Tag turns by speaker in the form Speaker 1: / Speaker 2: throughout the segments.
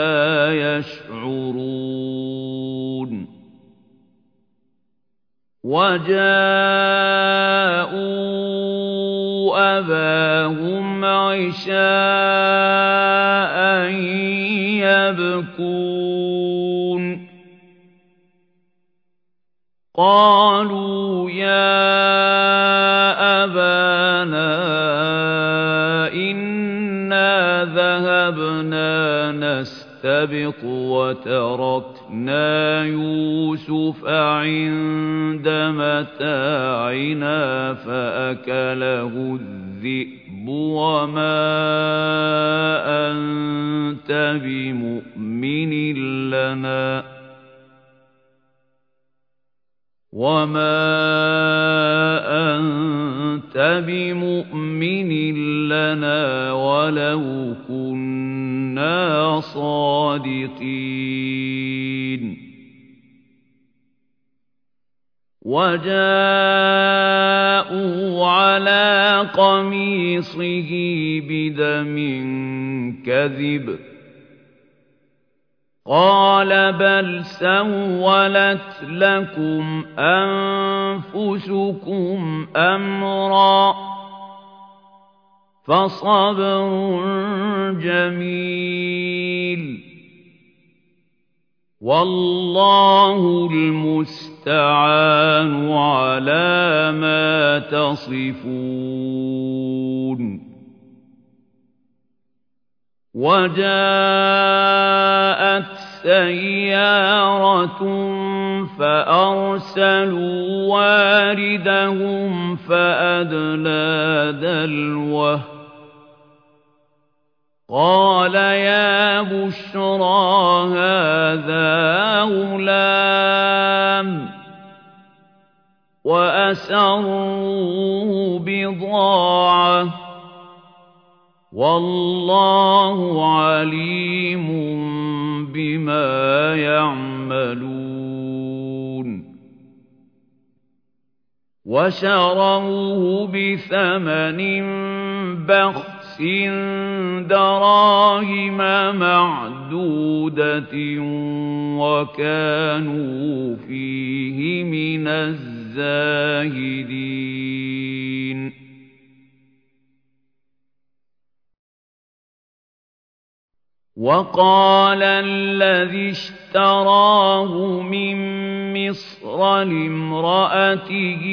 Speaker 1: لَا يَشْعُرُونَ. وَجَاءُوا أَبَاهُمْ عِشَاءً يَبْكُونَ. قَالُوا يَا نَسْتَبِقُ وَتَرَكْنَا يُوسُفَ عِندَ مَتَاعِنَا فَأَكَلَهُ الذِّئْبُ وَمَا أَنتَ بِمُؤْمِنٍ لَّنَا وَمَا أَنتَ بِمُؤْمِنٍ لَّنَا وَلَوْ كُنَّا صَادِقِينَ. وَجَاءُوا عَلَىٰ قَمِيصِهِ بِدَمٍ كَذِبٍ. قَالَ بَلْ سَوَّلَتْ لَكُمْ أَنفُسُكُمْ أَمْرًا ۖ. فَصَبْرٌ جَمِيلٌ ۖ. وَاللَّهُ الْمُسْتَعَانُ عَلَىٰ مَا تَصِفُونَ. وَجَاءَتْ سَيَّارَةٌ فَأَرْسَلُوا وَارِدَهُمْ فَأَدْلَىٰ دَلْوَهُ ۖ قَالَ يَا بُشْرَىٰ هَٰذَا غُلَامٌ ۚ وَأَسَرُّوهُ بِضَاعَةً ۚ وَاللَّهُ عَلِيمٌ بِمَا يَعْمَلُونَ وَشَرَوْهُ بِثَمَنٍ بَخْسٍ دَرَاهِمَ مَعْدُودَةٍ وَكَانُوا فِيهِ مِنَ الزَّاهِدِينَ. وَقَالَ الَّذِي اشْتَرَاهُ مِن مِّصْرَ لِامْرَأَتِهِ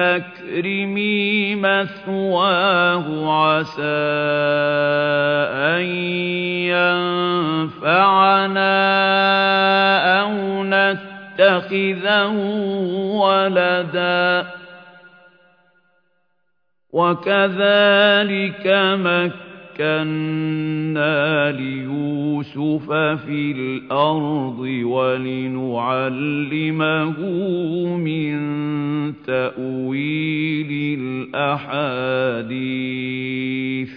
Speaker 1: أَكْرِمِي مَثْوَاهُ عَسَىٰ أَن يَنفَعَنَا أَوْ نَتَّخِذَهُ وَلَدًا ۚ. وَكَذَٰلِكَ مَكَّنَّا لِيُوسُفَ فِي الْأَرْضِ وَلِنُعَلِّمَهُ مِن تَأْوِيلِ الْأَحَادِيثِ ۚ.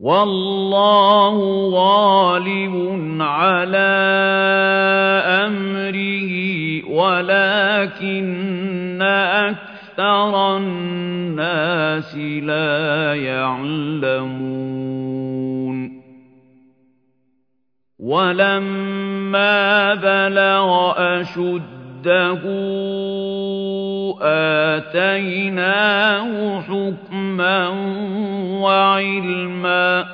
Speaker 1: وَاللَّهُ غَالِبٌ عَلَىٰ أَمْرِهِ وَلَٰكِنَّ أَكْثَرَ النَّاسِ لَا يَعْلَمُونَ. وَلَمَّا بَلَغَ أَشُدَّهُ آتَيْنَاهُ حُكْمًا وَعِلْمًا ۚ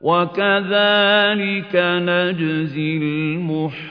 Speaker 1: وَكَذَٰلِكَ نَجْزِي الْمُحْسِنِينَ